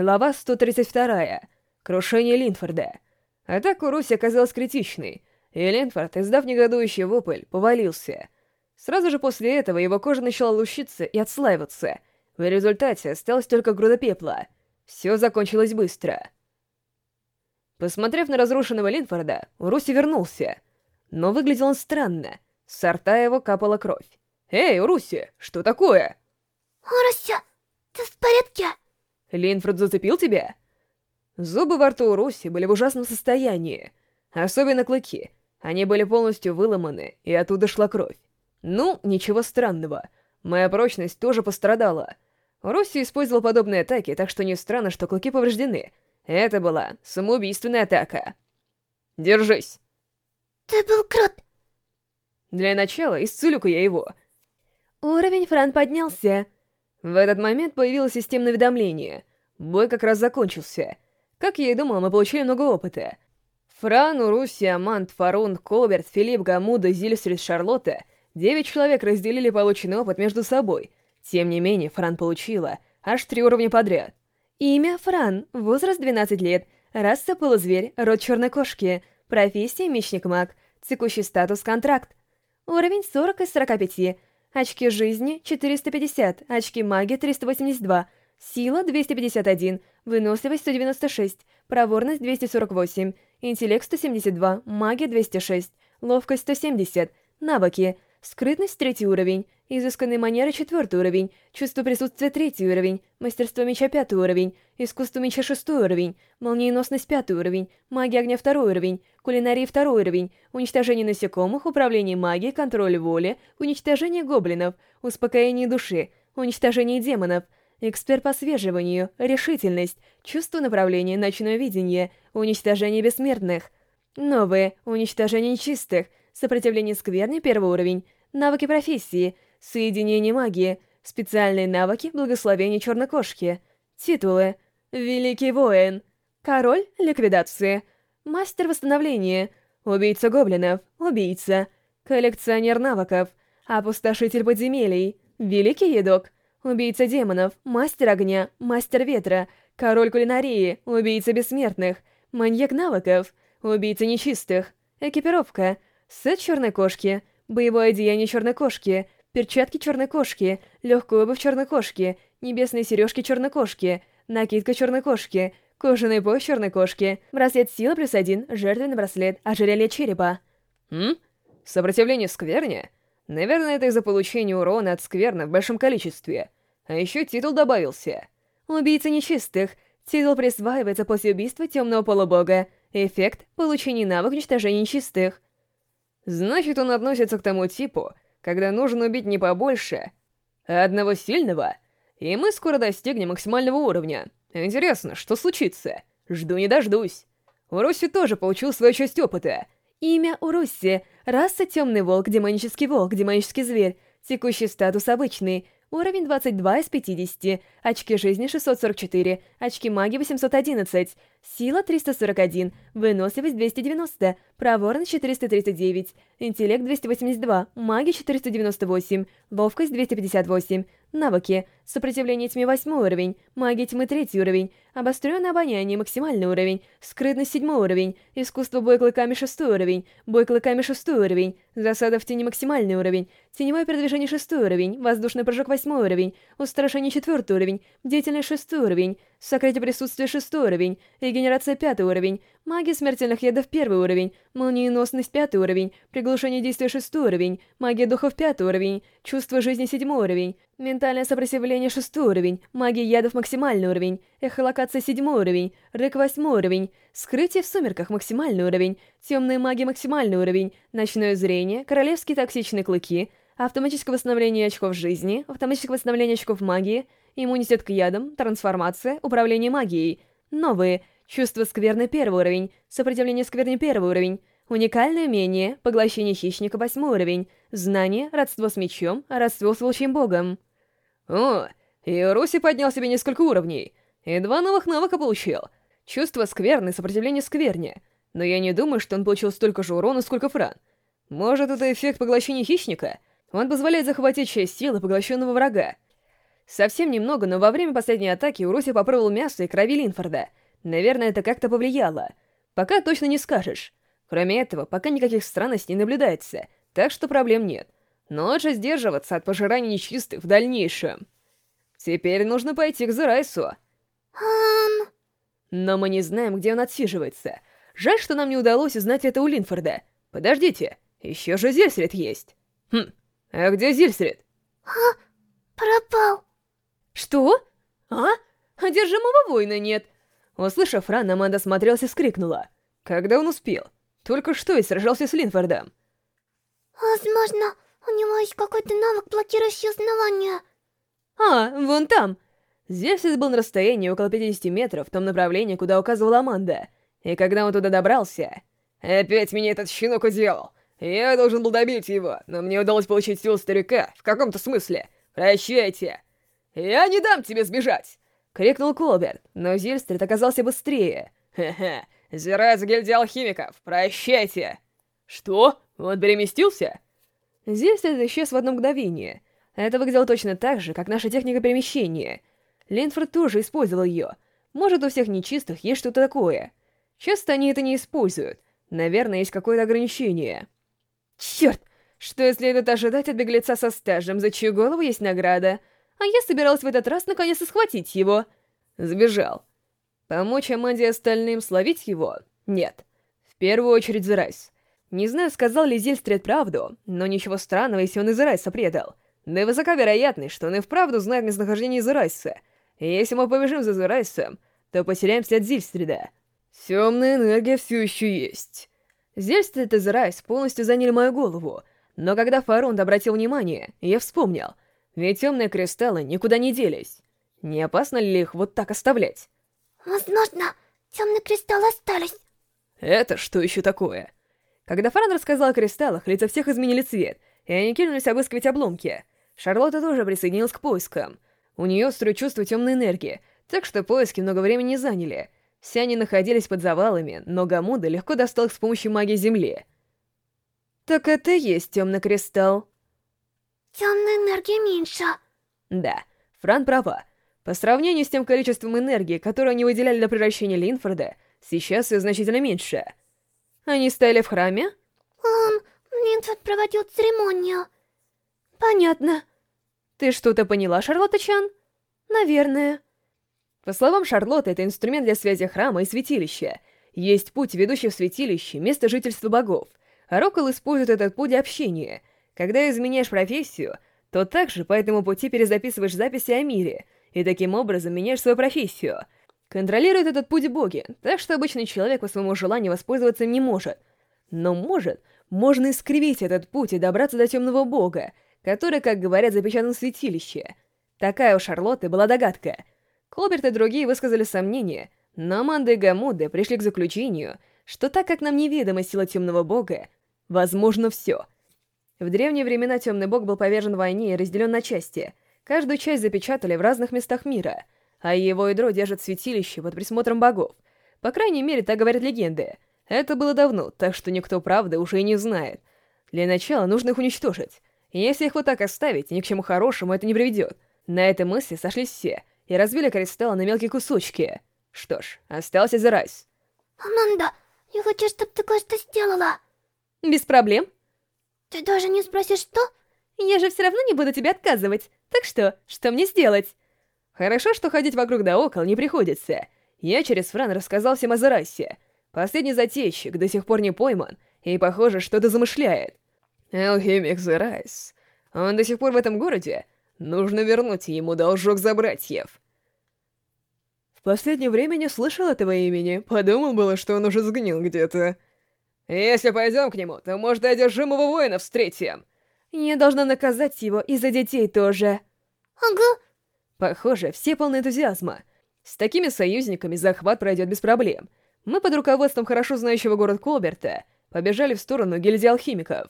Глава 132. Крушение Линфорда. Атака Руси оказалась критичной, и Линфорд, издав негодующий вопль, повалился. Сразу же после этого его кожа начала лущиться и отслаиваться. В результате осталась только груда пепла. Все закончилось быстро. Посмотрев на разрушенного Линфорда, Руси вернулся. Но выглядел он странно. С рта его капала кровь. «Эй, Руси, что такое?» «Руся, ты в порядке?» Линфорд зацепил тебя? Зубы во рту у Руси были в ужасном состоянии. Особенно клыки. Они были полностью выломаны, и оттуда шла кровь. Ну, ничего странного. Моя прочность тоже пострадала. Руси использовал подобные атаки, так что не странно, что клыки повреждены. Это была самоубийственная атака. Держись. Ты был крут. Для начала исцелю-ка я его. Уровень Фран поднялся. В этот момент появилось системное уведомление. Бой как раз закончился. Как я и думал, мы получили много опыта. Фран, Уруси, Амант, Фарун, Колберт, Филипп, Гамуда, Зильстрид, Шарлотта — девять человек разделили полученный опыт между собой. Тем не менее, Фран получила аж три уровня подряд. Имя Фран, возраст 12 лет, раса полузверь, род черной кошки, профессия мечник-маг, текущий статус контракт. Уровень 40 из 45, Очки жизни — 450, очки магии — 382, сила — 251, выносливость — 196, проворность — 248, интеллект — 172, магия — 206, ловкость — 170, навыки, скрытность — третий уровень, изысканные манеры — четвертый уровень, чувство присутствия — третий уровень, мастерство меча — пятый уровень, искусство меча — шестой уровень, молниеносность — пятый уровень, магия огня — второй уровень, кулинария — второй уровень, уничтожение насекомых, управление магией, контроль воли, уничтожение гоблинов, успокоение души, уничтожение демонов, эксперт по свеживанию, решительность, чувство направления, ночное видение, уничтожение бессмертных. Новые, уничтожение нечистых, сопротивление скверни, первый уровень, навыки профессии, соединение магии, специальные навыки, благословение черной кошки, титулы, великий воин, король ликвидации, Мастер восстановления. Убийца гоблинов. Убийца. Коллекционер навыков. Опустошитель подземелий. Великий едок. Убийца демонов. Мастер огня. Мастер ветра. Король кулинарии. Убийца бессмертных. Маньяк навыков. Убийца нечистых. Экипировка. Сет черной кошки. Боевое одеяние черной кошки. Перчатки черной кошки. Легкая обувь черной кошки. Небесные сережки черной кошки. Накидка черной кошки. Кожаный пояс черной кошки. Браслет силы плюс один. Жертвенный браслет. Ожерелье черепа. М? Сопротивление скверне? Наверное, это из-за получения урона от скверны в большом количестве. А еще титул добавился. Убийца нечистых. Титул присваивается после убийства темного полубога. Эффект — получение навык уничтожения нечистых. Значит, он относится к тому типу, когда нужно убить не побольше, а одного сильного, и мы скоро достигнем максимального уровня. Интересно, что случится? Жду не дождусь. Уруси тоже получил свою часть опыта. Имя Уруси. Раса Темный Волк, Демонический Волк, Демонический Зверь. Текущий статус обычный. Уровень 22 из 50. Очки жизни 644. Очки магии 811. Сила 341. Выносливость 290. Проворность 439. Интеллект 282. Магия 498. Ловкость 258. Навыки. Сопротивление тьме 8 уровень. Магия тьмы 3 уровень. Обостренное обоняние максимальный уровень. Скрытность 7 уровень. Искусство бой клыками 6 уровень. Бой клыками 6 уровень. Засада в тени максимальный уровень. Теневое передвижение 6 уровень. Воздушный прыжок 8 уровень. Устрашение 4 уровень. Бдительность 6 уровень. Сокрытие присутствия 6 уровень. Регенерация 5 уровень. Магия смертельных ядов 1 уровень. Молниеносность 5 уровень. Приглушение действия 6 уровень. Магия духов 5 уровень. Чувство жизни 7 уровень. Ментальное сопротивление 6 уровень, магия ядов максимальный уровень, эхолокация 7 уровень, рык 8 уровень, скрытие в сумерках максимальный уровень, темная магия максимальный уровень, ночное зрение, королевские токсичные клыки, автоматическое восстановление очков жизни, автоматическое восстановление очков магии, иммунитет к ядам, трансформация, управление магией, новые, чувство скверны первый уровень, сопротивление скверни первый уровень, Уникальное умение, поглощение хищника 8 уровень, знание, родство с мечом, родство с волчьим богом. О, и Руси поднял себе несколько уровней, и два новых навыка получил. Чувство скверны, сопротивление скверне. Но я не думаю, что он получил столько же урона, сколько Фран. Может, это эффект поглощения хищника? Он позволяет захватить часть силы поглощенного врага. Совсем немного, но во время последней атаки Уруси попробовал мясо и крови Линфорда. Наверное, это как-то повлияло. Пока точно не скажешь. Кроме этого, пока никаких странностей не наблюдается, так что проблем нет. Но лучше сдерживаться от пожирания нечистых в дальнейшем. Теперь нужно пойти к Зерайсу. Ам... Но мы не знаем, где он отсиживается. Жаль, что нам не удалось узнать это у Линфорда. Подождите, еще же Зельсред есть. Хм, а где Зельсред? А, пропал. Что? А? Одержимого воина нет. Услышав ран, Аманда смотрелась и вскрикнула. Когда он успел? Только что и сражался с Линфордом. Возможно, у него есть какой-то навык, блокирующий узнавание. А, вон там. Зельсис был на расстоянии около 50 метров в том направлении, куда указывала Аманда. И когда он туда добрался... Опять меня этот щенок уделал. Я должен был добить его, но мне удалось получить силу старика, в каком-то смысле. Прощайте. Я не дам тебе сбежать. Крикнул Колберт, но Зельстрит оказался быстрее. Ха-ха, Зирайз гильдии алхимиков, прощайте. Что? Он переместился? Зельстрит исчез в одно мгновение. Это выглядело точно так же, как наша техника перемещения. Линфорд тоже использовал ее. Может, у всех нечистых есть что-то такое. Часто они это не используют. Наверное, есть какое-то ограничение. Черт! Что следует ожидать от беглеца со стажем, за чью голову есть награда? А я собиралась в этот раз наконец-то схватить его. Сбежал. Помочь Аманде и остальным словить его? Нет. В первую очередь Зерайс. Не знаю, сказал ли Зельстрет правду, но ничего странного, если он и Зерайса предал. Да и высока вероятность, что он и вправду знает местонахождение Зерайса. И если мы побежим за Зерайсом, то потеряем след Зильстреда. Темная энергия все еще есть. Зельстрид и Зерайс полностью заняли мою голову, но когда Фарунд обратил внимание, я вспомнил, ведь темные кристаллы никуда не делись. Не опасно ли их вот так оставлять? Возможно, темные кристаллы остались. Это что еще такое? Когда Фаран рассказал о кристаллах, лица всех изменили цвет, и они кинулись обыскивать обломки. Шарлотта тоже присоединилась к поискам. У нее острое чувство темной энергии, так что поиски много времени заняли. Все они находились под завалами, но Гамуда легко достал их с помощью магии Земли. Так это и есть темный кристалл. Темная энергия меньше. Да, Фран права. По сравнению с тем количеством энергии, которую они выделяли для превращения Линфорда, сейчас ее значительно меньше. Они стояли в храме? Um, Линфорд проводил церемонию. Понятно. Ты что-то поняла, Шарлотта-чан? Наверное. По словам Шарлотты, это инструмент для связи храма и святилища. Есть путь, ведущий в святилище, место жительства богов. А Рокол использует этот путь для общения. Когда изменяешь профессию, то также по этому пути перезаписываешь записи о мире, и таким образом меняешь свою профессию. Контролирует этот путь боги, так что обычный человек по своему желанию воспользоваться им не может. Но может, можно искривить этот путь и добраться до темного бога, который, как говорят, запечатан в святилище. Такая у Шарлотты была догадка. Колберт и другие высказали сомнения, но Аманда и Гамуда пришли к заключению, что так как нам неведома сила темного бога, возможно все. В древние времена темный бог был повержен в войне и разделен на части. Каждую часть запечатали в разных местах мира, а его ядро держит святилище под присмотром богов. По крайней мере, так говорят легенды. Это было давно, так что никто правды уже и не знает. Для начала нужно их уничтожить. Если их вот так оставить, ни к чему хорошему это не приведет. На этой мысли сошлись все и разбили кристаллы на мелкие кусочки. Что ж, остался Зерайс. Аманда, я хочу, чтобы ты кое-что сделала. Без проблем. Ты даже не спросишь, что? Я же все равно не буду тебе отказывать. Так что, что мне сделать? Хорошо, что ходить вокруг да около не приходится. Я через Фран рассказал всем о Зерасе. Последний затейщик до сих пор не пойман, и, похоже, что-то замышляет. Алхимик Зерайс. Он до сих пор в этом городе? Нужно вернуть ему должок за братьев. В последнее время не слышал этого имени. Подумал было, что он уже сгнил где-то. Если пойдем к нему, то, может, и одержимого воина встретим. Я должна наказать его из-за детей тоже. Ага. Похоже, все полны энтузиазма. С такими союзниками захват пройдет без проблем. Мы под руководством хорошо знающего город Колберта побежали в сторону гильдии алхимиков.